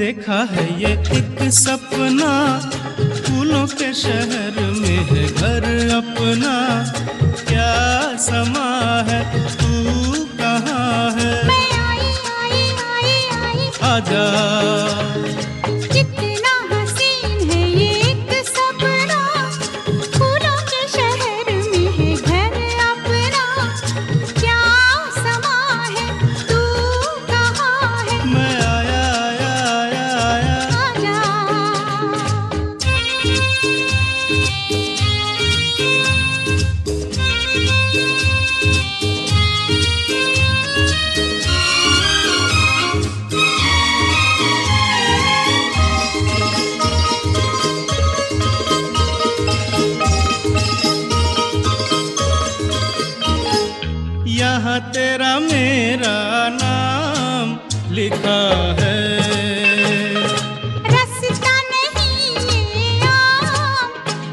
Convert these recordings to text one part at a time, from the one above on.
देखा है ये एक सपना। फूलों के शहर में है घर अपना। क्या समा है? तू कहाँ है? मैं आई आई आई आई। आजा। यहाँ तेरा मेरा नाम लिखा है। रास्ता नहीं ये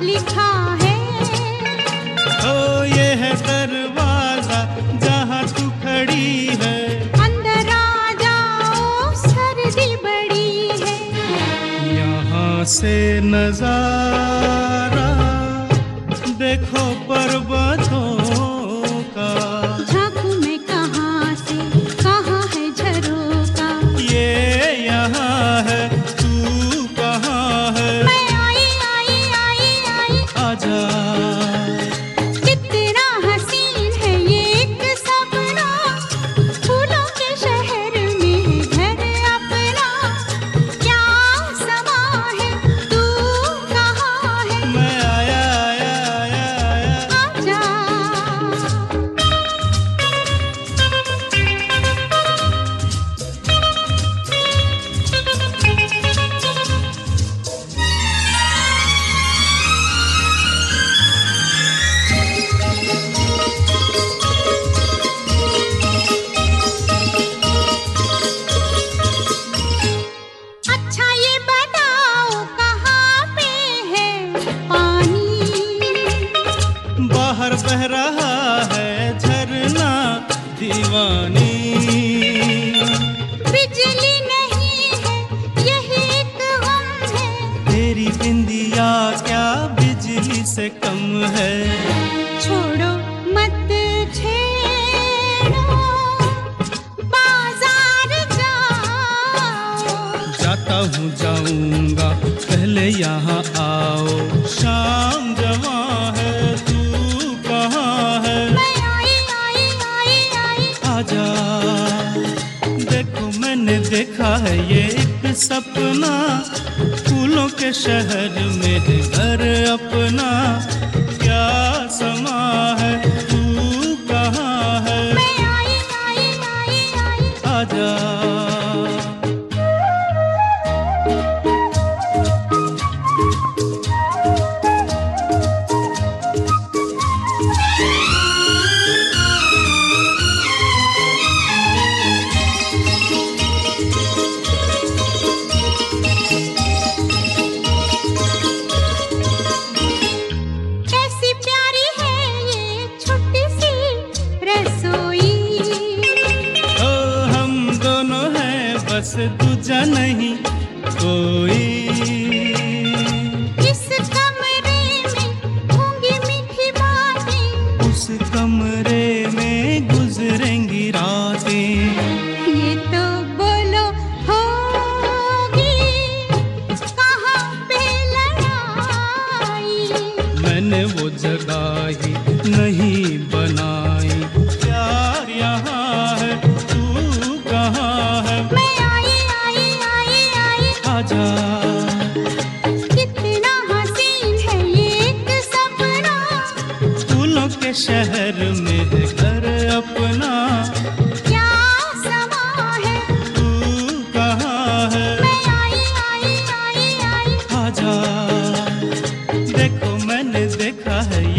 लिखा है। ओ ये है दरवाज़ा जहाँ तू खड़ी है। अंदर आ जाओ सर्दी बड़ी है। यहाँ से नज़ारा रहा है झरना दीवानी। बिजली नहीं है यही एक गम है। तेरी बिंदिया क्या बिजली से कम है? छोड़ो मत छेड़ो बाज़ार जाओ। जाता हूँ जाऊँगा पहले यहाँ आओ। शाम सपना फूलों के शहर में है घर अपना। क्या समा है तू कहाँ है? मैं आई आई आई आई। आजा। बस दूजा नहीं कोई। इस कमरे में होंगी मीठी बातें। उस कमरे में गुजरेंगी रातें। ये तो बोलो होगी। कहाँ पे लड़ाई? मैंने वो जगह शहर में है घर अपना। क्या समा है? तू कहाँ है? मैं आई आई आई आई। आजा। देखो मैंने देखा है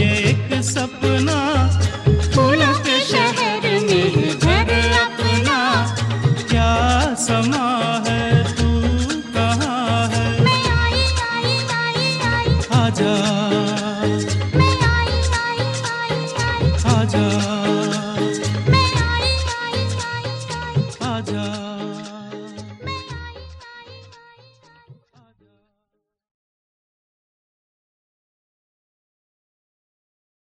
आई